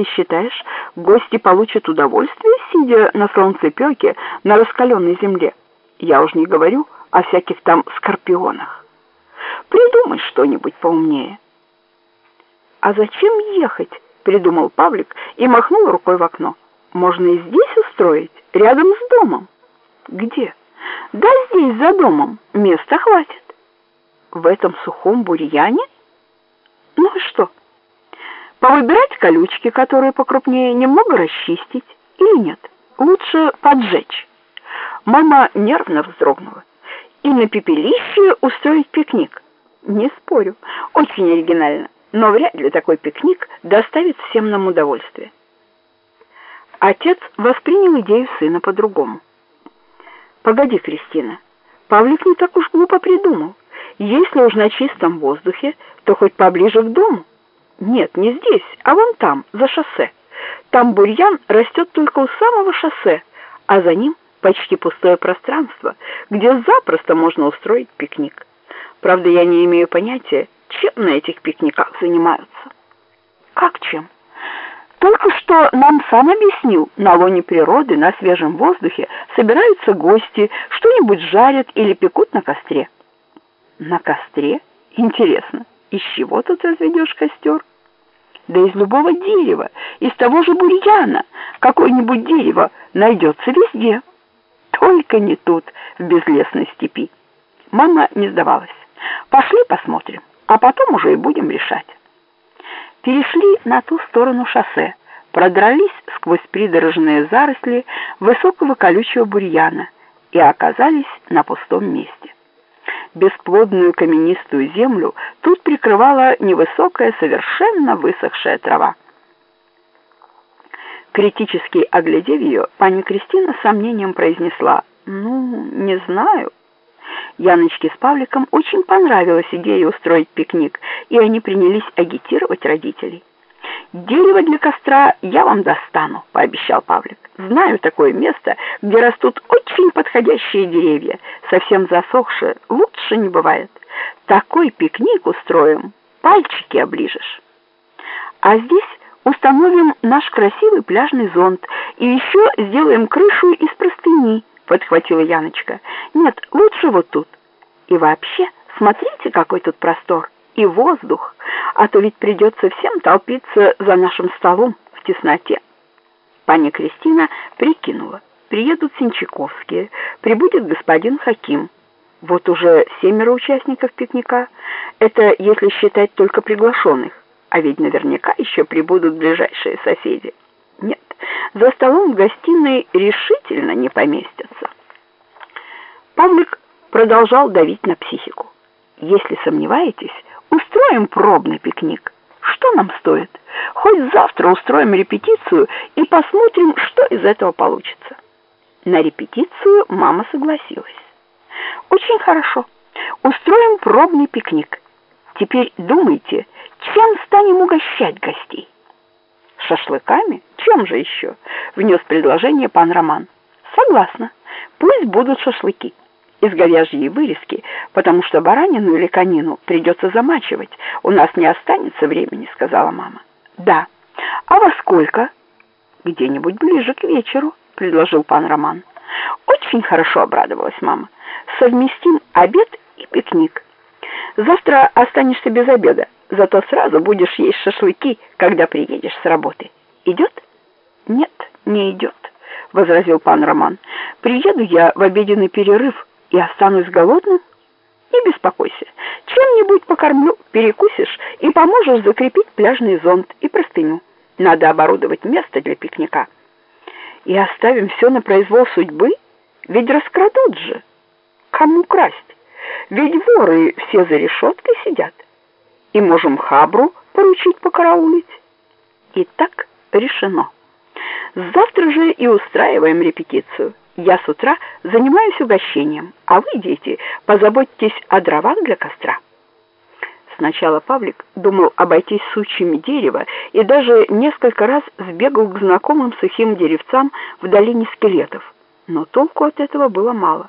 ты считаешь, гости получат удовольствие, сидя на солнцепёке на раскаленной земле? Я уж не говорю о всяких там скорпионах. Придумай что-нибудь поумнее. А зачем ехать? Придумал Павлик и махнул рукой в окно. Можно и здесь устроить, рядом с домом. Где? Да здесь, за домом. Места хватит. В этом сухом бурьяне? Повыбирать колючки, которые покрупнее, немного расчистить или нет? Лучше поджечь. Мама нервно вздрогнула. И на пепелище устроить пикник. Не спорю, очень оригинально, но вряд ли такой пикник доставит всем нам удовольствие. Отец воспринял идею сына по-другому. Погоди, Кристина, Павлик не так уж глупо придумал. Если уж на чистом воздухе, то хоть поближе к дому. Нет, не здесь, а вон там, за шоссе. Там бурьян растет только у самого шоссе, а за ним почти пустое пространство, где запросто можно устроить пикник. Правда, я не имею понятия, чем на этих пикниках занимаются. Как чем? Только что нам сам объяснил, на лоне природы, на свежем воздухе собираются гости, что-нибудь жарят или пекут на костре. На костре? Интересно, из чего тут разведешь костер? Да из любого дерева, из того же бурьяна. Какое-нибудь дерево найдется везде. Только не тут, в безлесной степи. Мама не сдавалась. Пошли посмотрим, а потом уже и будем решать. Перешли на ту сторону шоссе, продрались сквозь придорожные заросли высокого колючего бурьяна и оказались на пустом месте бесплодную каменистую землю тут прикрывала невысокая, совершенно высохшая трава. Критически оглядев ее, пани Кристина с сомнением произнесла «Ну, не знаю». Яночке с Павликом очень понравилась идея устроить пикник, и они принялись агитировать родителей. «Дерево для костра я вам достану», — пообещал Павлик. «Знаю такое место, где растут очень подходящие деревья, совсем засохшие, лучше не бывает. Такой пикник устроим, пальчики оближешь. А здесь установим наш красивый пляжный зонт и еще сделаем крышу из простыни», — подхватила Яночка. «Нет, лучше вот тут. И вообще, смотрите, какой тут простор» и воздух, а то ведь придется всем толпиться за нашим столом в тесноте. Паня Кристина прикинула. Приедут Синчаковские, прибудет господин Хаким. Вот уже семеро участников пикника. Это если считать только приглашенных. А ведь наверняка еще прибудут ближайшие соседи. Нет, за столом в гостиной решительно не поместятся. Павлик продолжал давить на психику. Если сомневаетесь, Устроим пробный пикник. Что нам стоит? Хоть завтра устроим репетицию и посмотрим, что из этого получится. На репетицию мама согласилась. Очень хорошо. Устроим пробный пикник. Теперь думайте, чем станем угощать гостей? Шашлыками? Чем же еще? Внес предложение пан Роман. Согласна. Пусть будут шашлыки из говяжьей вырезки, потому что баранину или конину придется замачивать. У нас не останется времени, сказала мама. Да. А во сколько? Где-нибудь ближе к вечеру, предложил пан Роман. Очень хорошо обрадовалась мама. Совместим обед и пикник. Завтра останешься без обеда, зато сразу будешь есть шашлыки, когда приедешь с работы. Идет? Нет, не идет, возразил пан Роман. Приеду я в обеденный перерыв и останусь голодным? Не беспокойся, чем-нибудь покормлю, перекусишь и поможешь закрепить пляжный зонт и простыню. Надо оборудовать место для пикника. И оставим все на произвол судьбы? Ведь раскрадут же. Кому красть? Ведь воры все за решеткой сидят. И можем хабру поручить покараулить. И так решено. Завтра же и устраиваем репетицию. Я с утра занимаюсь угощением, а вы, дети, позаботьтесь о дровах для костра. Сначала Павлик думал обойтись сучьями дерева и даже несколько раз сбегал к знакомым сухим деревцам в долине скелетов, но толку от этого было мало.